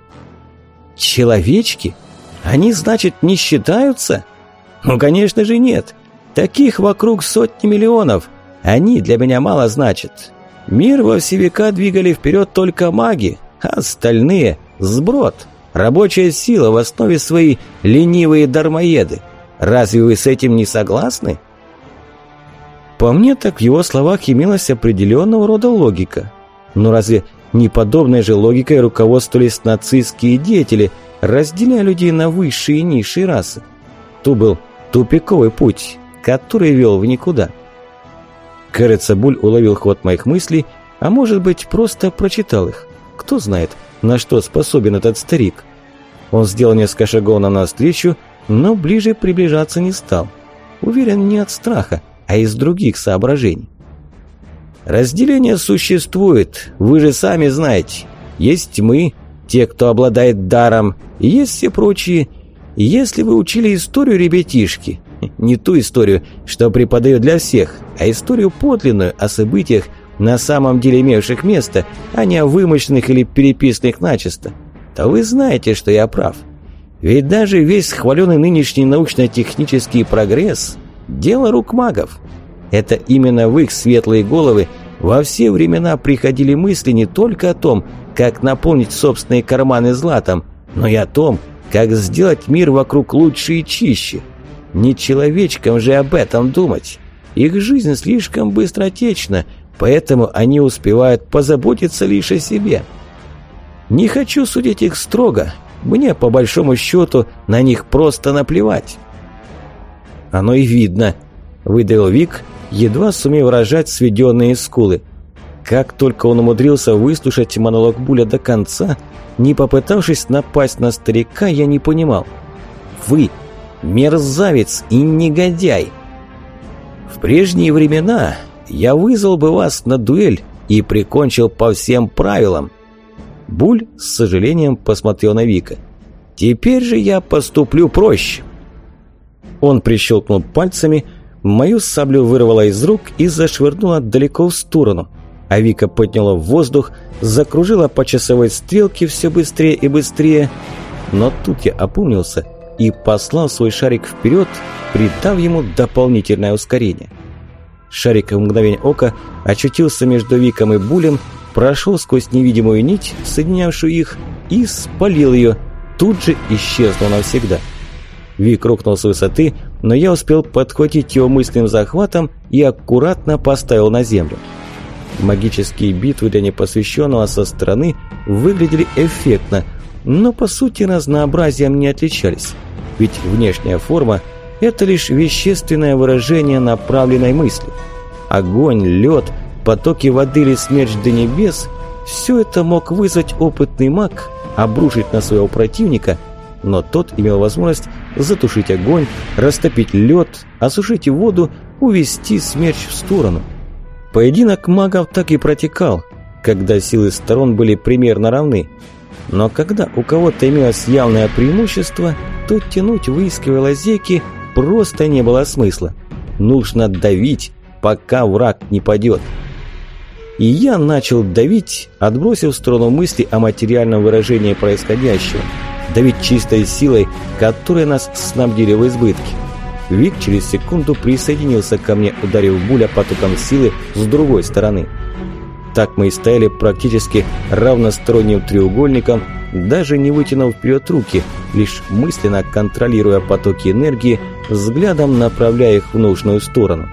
«Человечки? Они, значит, не считаются?» «Ну, конечно же, нет. Таких вокруг сотни миллионов. Они для меня мало значат. Мир во все века двигали вперед только маги, а остальные – сброд, рабочая сила в основе своей ленивые дармоеды. Разве вы с этим не согласны? По мне, так в его словах имелась определенного рода логика. Но разве не подобной же логикой руководствовались нацистские деятели, разделяя людей на высшие и низшие расы? То был тупиковый путь, который вел в никуда. Кажется, Буль уловил ход моих мыслей, а может быть, просто прочитал их. Кто знает, на что способен этот старик. Он сделал несколько шагов нам навстречу, но ближе приближаться не стал. Уверен, не от страха, а из других соображений. Разделение существует, вы же сами знаете. Есть мы, те, кто обладает даром, есть все прочие. Если вы учили историю, ребятишки, не ту историю, что преподаю для всех, а историю подлинную о событиях, на самом деле имевших место, а не о вымышленных или переписанных начисто, то вы знаете, что я прав. Ведь даже весь хваленый нынешний научно-технический прогресс – дело рук магов. Это именно в их светлые головы во все времена приходили мысли не только о том, как наполнить собственные карманы златом, но и о том, как сделать мир вокруг лучше и чище – не человечкам же об этом думать. Их жизнь слишком быстротечна, поэтому они успевают позаботиться лишь о себе. Не хочу судить их строго. Мне, по большому счету, на них просто наплевать. Оно и видно, выдавил Вик, едва сумев рожать сведенные скулы. Как только он умудрился выслушать монолог Буля до конца, не попытавшись напасть на старика, я не понимал. Вы мерзавец и негодяй. В прежние времена я вызвал бы вас на дуэль и прикончил по всем правилам. Буль с сожалением посмотрел на Вика. Теперь же я поступлю проще. Он прищелкнул пальцами, мою саблю вырвала из рук и зашвырнула далеко в сторону. А Вика подняла в воздух, закружила по часовой стрелке все быстрее и быстрее. Но тут я опомнился – и послал свой шарик вперед, придав ему дополнительное ускорение. Шарик в мгновение ока очутился между Виком и Булем, прошел сквозь невидимую нить, соединявшую их, и спалил ее, тут же исчезнул навсегда. Вик рухнул с высоты, но я успел подхватить его мысленным захватом и аккуратно поставил на землю. Магические битвы для непосвященного со стороны выглядели эффектно, но по сути разнообразием не отличались ведь внешняя форма – это лишь вещественное выражение направленной мысли. Огонь, лед, потоки воды или смерч до небес – все это мог вызвать опытный маг, обрушить на своего противника, но тот имел возможность затушить огонь, растопить лед, осушить воду, увести смерч в сторону. Поединок магов так и протекал, когда силы сторон были примерно равны – но когда у кого-то имелось явное преимущество, то тянуть, выискивая лазейки, просто не было смысла. Нужно давить, пока враг не падет. И я начал давить, отбросив в сторону мысли о материальном выражении происходящего. Давить чистой силой, которой нас снабдили в избытке. Вик через секунду присоединился ко мне, ударив буля потоком силы с другой стороны. Так мы и стояли практически равносторонним треугольником, даже не вытянув вперед руки, лишь мысленно контролируя потоки энергии, взглядом направляя их в нужную сторону.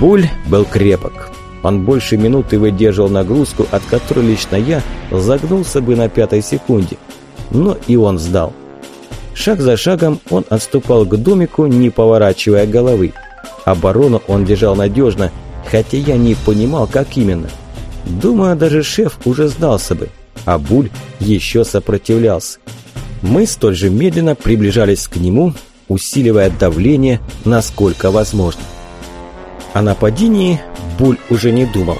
Буль был крепок. Он больше минуты выдерживал нагрузку, от которой лично я загнулся бы на пятой секунде. Но и он сдал. Шаг за шагом он отступал к домику, не поворачивая головы. Оборону он держал надежно, хотя я не понимал, как именно. Думаю, даже шеф уже сдался бы, а Буль еще сопротивлялся. Мы столь же медленно приближались к нему, усиливая давление, насколько возможно. О нападении Буль уже не думал.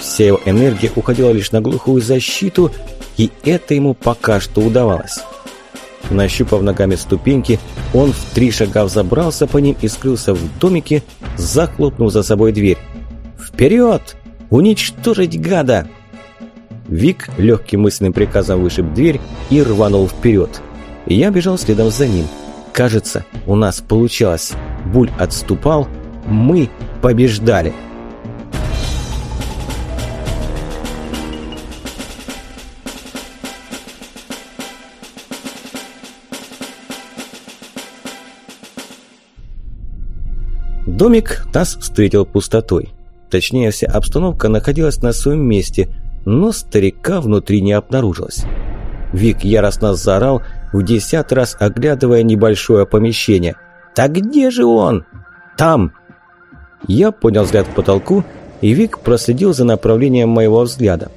Вся его энергия уходила лишь на глухую защиту, и это ему пока что удавалось. Нащупав ногами ступеньки, он в три шага взобрался по ним и скрылся в домике, захлопнув за собой дверь. «Вперед! Уничтожить гада!» Вик легким мысленным приказом вышиб дверь и рванул вперед. Я бежал следом за ним. Кажется, у нас получалось. Буль отступал, мы побеждали. Домик нас встретил пустотой. Точнее, вся обстановка находилась на своем месте, но старика внутри не обнаружилось. Вик яростно заорал, в десятый раз оглядывая небольшое помещение. «Так где же он?» «Там!» Я поднял взгляд к потолку, и Вик проследил за направлением моего взгляда.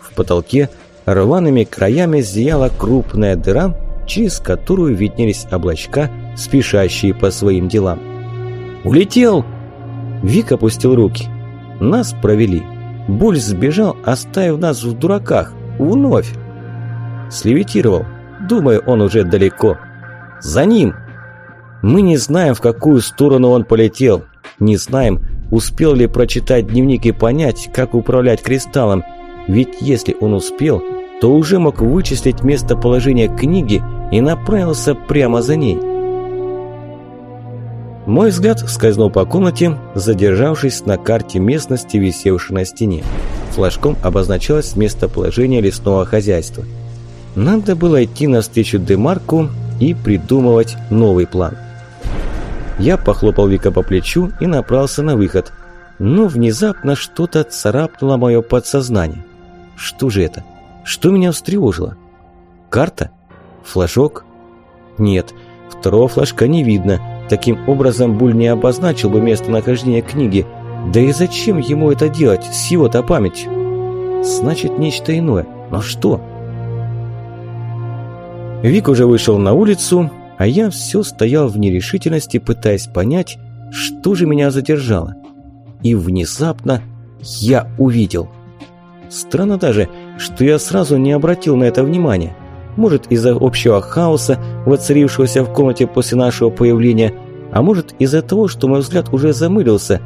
В потолке рваными краями зияла крупная дыра, через которую виднелись облачка, спешащие по своим делам. «Улетел!» Вик опустил руки. Нас провели. Буль сбежал, оставив нас в дураках. Вновь. Слевитировал. Думаю, он уже далеко. За ним. Мы не знаем, в какую сторону он полетел. Не знаем, успел ли прочитать дневник и понять, как управлять кристаллом. Ведь если он успел, то уже мог вычислить местоположение книги и направился прямо за ней. Мой взгляд скользнул по комнате, задержавшись на карте местности, висевшей на стене. Флажком обозначалось местоположение лесного хозяйства. Надо было идти навстречу Демарку и придумывать новый план. Я похлопал Вика по плечу и направился на выход. Но внезапно что-то царапнуло мое подсознание. Что же это? Что меня встревожило? Карта? Флажок? Нет, второго флажка не видно – Таким образом, Буль не обозначил бы местонахождение книги. Да и зачем ему это делать с его-то памятью? Значит, нечто иное. Но что? Вик уже вышел на улицу, а я все стоял в нерешительности, пытаясь понять, что же меня задержало. И внезапно я увидел. Странно даже, что я сразу не обратил на это внимания. Может, из-за общего хаоса, воцарившегося в комнате после нашего появления, а может, из-за того, что мой взгляд уже замылился.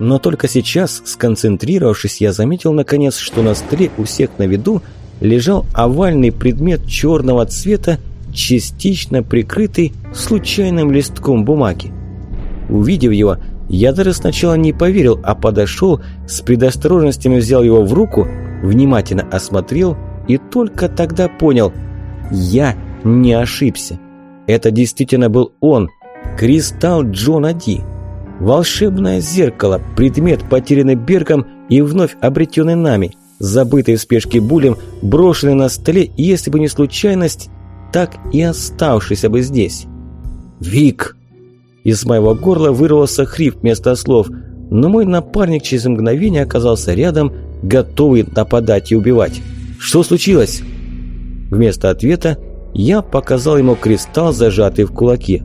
Но только сейчас, сконцентрировавшись, я заметил наконец, что на столе у всех на виду лежал овальный предмет черного цвета, частично прикрытый случайным листком бумаги. Увидев его, я даже сначала не поверил, а подошел, с предосторожностями взял его в руку, внимательно осмотрел и только тогда понял – я не ошибся. Это действительно был он, кристалл Джона Ди. Волшебное зеркало, предмет, потерянный Бергом и вновь обретенный нами, забытый в спешке булем, брошенный на столе, если бы не случайность, так и оставшийся бы здесь. «Вик!» Из моего горла вырвался хрип вместо слов, но мой напарник через мгновение оказался рядом, готовый нападать и убивать. «Что случилось?» Вместо ответа я показал ему кристалл, зажатый в кулаке.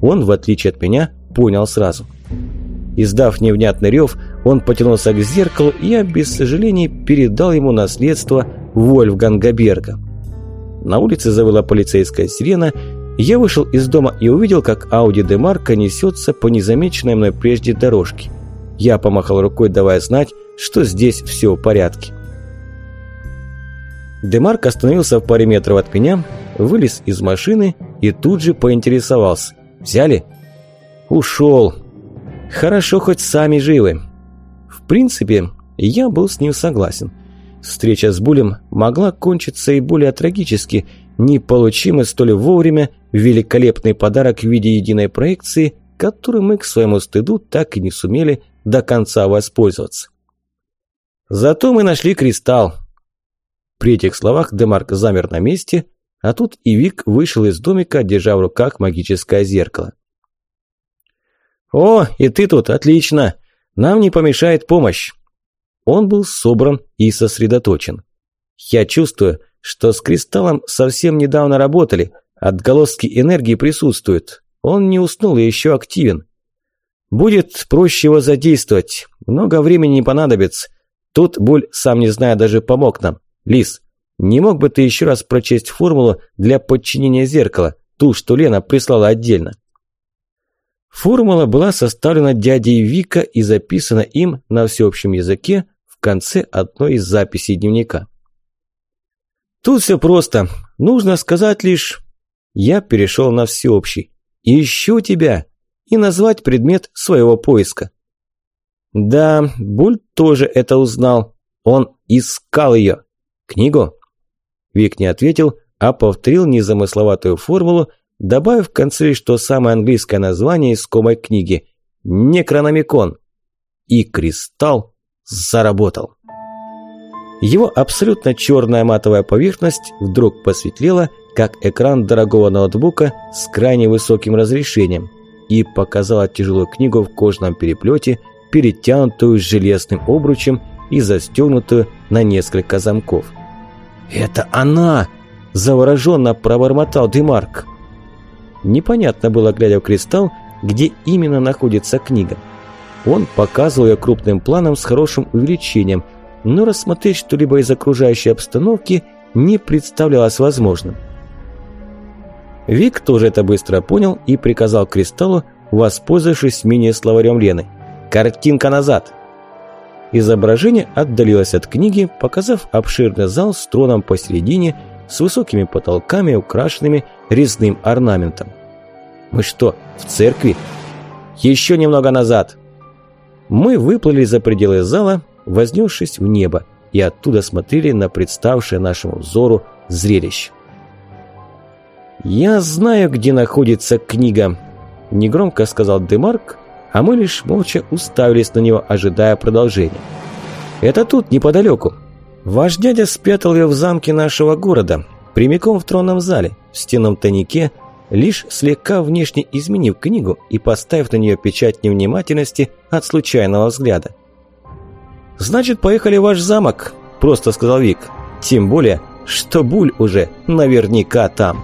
Он, в отличие от меня, понял сразу. Издав невнятный рев, он потянулся к зеркалу, и я без сожалений передал ему наследство Вольфганга Берга. На улице завыла полицейская сирена, я вышел из дома и увидел, как Ауди де Марко несется по незамеченной мной прежде дорожке. Я помахал рукой, давая знать, что здесь все в порядке. Демарк остановился в паре метров от меня, вылез из машины и тут же поинтересовался. «Взяли?» «Ушел. Хорошо, хоть сами живы». В принципе, я был с ним согласен. Встреча с Булем могла кончиться и более трагически, не получим столь вовремя великолепный подарок в виде единой проекции, которым мы к своему стыду так и не сумели до конца воспользоваться. Зато мы нашли кристалл, при этих словах Демарк замер на месте, а тут и Вик вышел из домика, держа в руках магическое зеркало. «О, и ты тут, отлично! Нам не помешает помощь!» Он был собран и сосредоточен. «Я чувствую, что с кристаллом совсем недавно работали, отголоски энергии присутствуют. Он не уснул и еще активен. Будет проще его задействовать, много времени не понадобится. Тут Буль, сам не зная, даже помог нам. Лис, не мог бы ты еще раз прочесть формулу для подчинения зеркала, ту, что Лена прислала отдельно?» Формула была составлена дядей Вика и записана им на всеобщем языке в конце одной из записей дневника. Тут все просто. Нужно сказать лишь «Я перешел на всеобщий. Ищу тебя» и назвать предмет своего поиска. Да, Буль тоже это узнал. Он искал ее. Книгу? Вик не ответил, а повторил незамысловатую формулу, добавив в конце лишь то самое английское название искомой книги – Некрономикон. И кристалл заработал. Его абсолютно черная матовая поверхность вдруг посветлела, как экран дорогого ноутбука с крайне высоким разрешением, и показала тяжелую книгу в кожаном переплете, перетянутую железным обручем и застегнутую на несколько замков. «Это она!» – завороженно пробормотал Демарк. Непонятно было, глядя в кристалл, где именно находится книга. Он показывал ее крупным планом с хорошим увеличением, но рассмотреть что-либо из окружающей обстановки не представлялось возможным. Вик тоже это быстро понял и приказал кристаллу, воспользовавшись мини-словарем Лены. «Картинка назад!» Изображение отдалилось от книги, показав обширный зал с троном посередине, с высокими потолками, украшенными резным орнаментом. «Мы что, в церкви?» «Еще немного назад!» Мы выплыли за пределы зала, вознесшись в небо, и оттуда смотрели на представшее нашему взору зрелище. «Я знаю, где находится книга», – негромко сказал Демарк, а мы лишь молча уставились на него, ожидая продолжения. «Это тут, неподалеку. Ваш дядя спрятал ее в замке нашего города, прямиком в тронном зале, в стенном тайнике, лишь слегка внешне изменив книгу и поставив на нее печать невнимательности от случайного взгляда. «Значит, поехали в ваш замок», – просто сказал Вик. «Тем более, что Буль уже наверняка там».